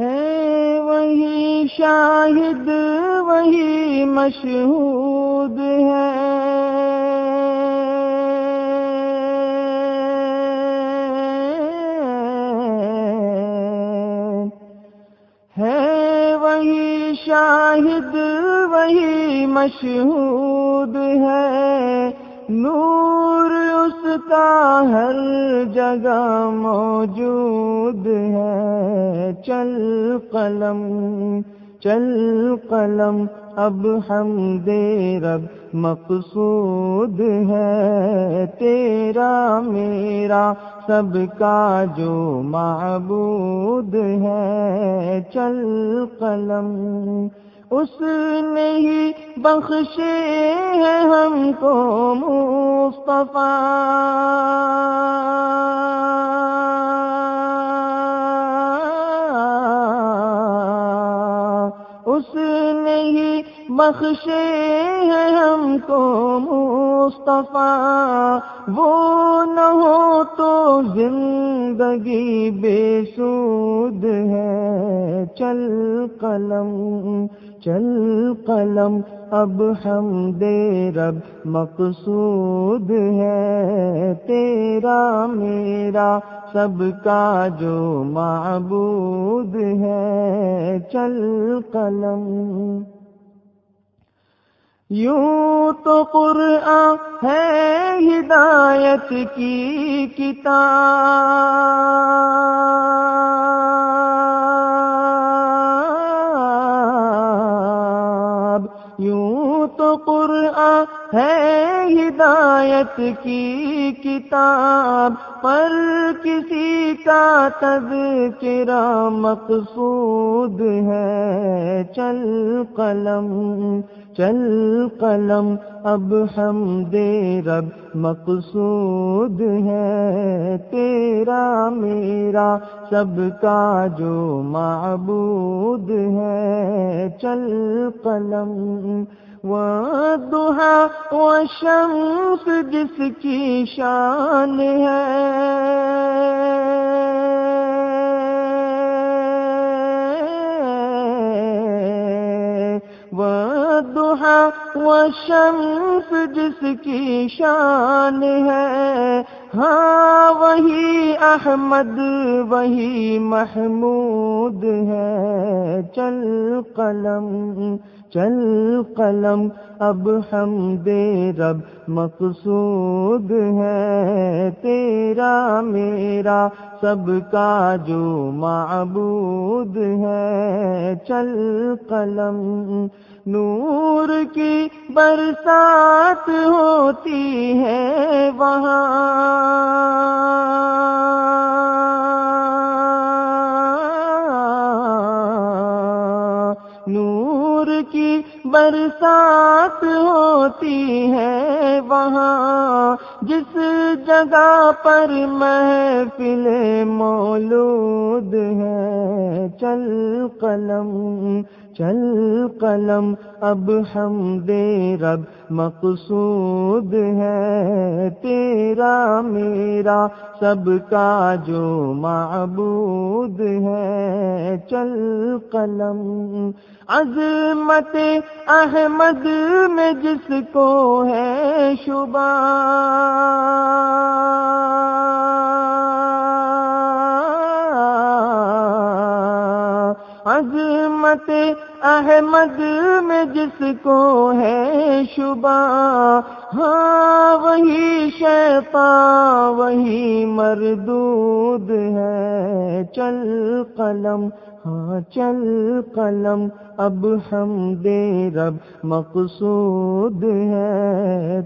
ہے وہی شاہد وہی مشہود ہے۔ وہی شاہد وہی مشہود ہے۔ نور اس کا ہر جگہ موجود ہے۔ چل قلم چل قلم، اب ہم دے رب مقصود ہے۔ تیرا، میرا، سب کا جو معبود ہے۔ چل قلم اس نے ہی بخشے ہیں ہم کو مصطفیٰ۔ اس نے ہی بخشے ہیں ہم کو مصطفیٰ، وہ نہ ہو تو زندگی بے سود ہے۔ چل قلم چل قلم، اب ہم دے رب مقصود ہے۔ تیرا، میرا، سب کا جو معبود ہے۔ چل قلم۔ یوں تو قرآن ہے ہدایت کی کتاب۔ ہدایت کی کتاب پر کسی کا تذکرہ مقصود ہے۔ چل قلم چل قلم، اب ہم دے رب مقصود ہے۔ تیرا، میرا، سب کا جو معبود ہے۔ چل قلم وہ شمس جس کی شان ہے۔ وہ شمس جس کی شان ہے۔ ہاں وہی احمد، وہی محمود ہے۔ چل قلم چل قلم، اب ہم دے رب مقصود ہے تیرا میرا، سب کا جو معبود ہے۔ چل قلم، نور کی برسات ہوتی ہے وہاں۔ برسات ہوتی ہے وہاں جس جگہ پر محفل مولود ہے چل قلم چل قلم، اب ہم دے رب مقصود ہے تیرا میرا، سب کا جو معبود ہے۔ چل قلم، عظمت احمد میں جس کو ہے شبہ۔ عظمت احمد میں جس کو ہے شبہ ہاں وہی شیطان وہی مردود ہے۔ چل قلم ہاں چل قلم، اب ہم دے رب مقصود ہے۔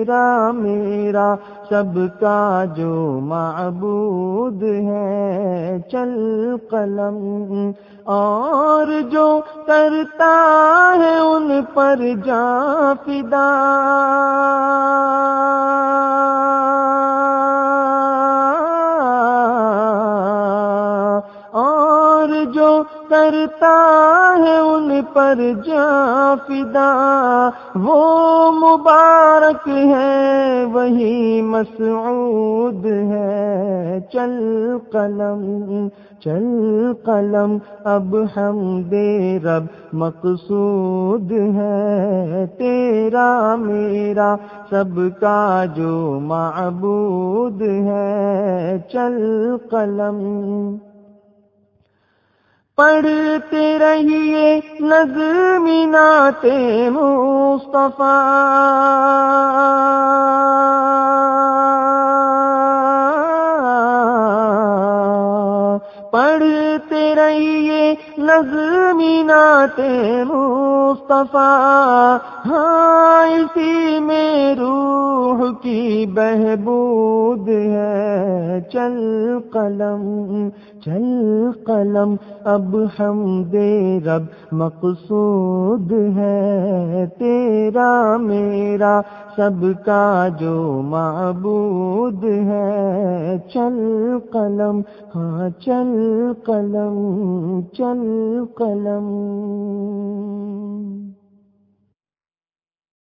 تیرا میرا سب کا جو معبود ہے، چل قلم۔ اور جو کرتا ہے، ان پر جا فدا۔ کرتا ہے ان پر جا فدا۔ وہ مبارک ہے، وہی مسعود ہے۔ چل قلم چل قلم، اب ہم دے رب مقصود ہے۔ تیرا، میرا، سب کا جو معبود ہے۔ چل قلم۔ پڑھتے رہیے نظمینات مصطفیٰ۔ نظمینات مصطفیٰ ہاں اسی میں روح کی بہبود ہے۔ چل قلم چل قلم، اب ہم دے رب مقصود ہے۔ تیرا، میرا، سب کا جو معبود ہے چل قلم۔ ہاں چل قلم چل قلم۔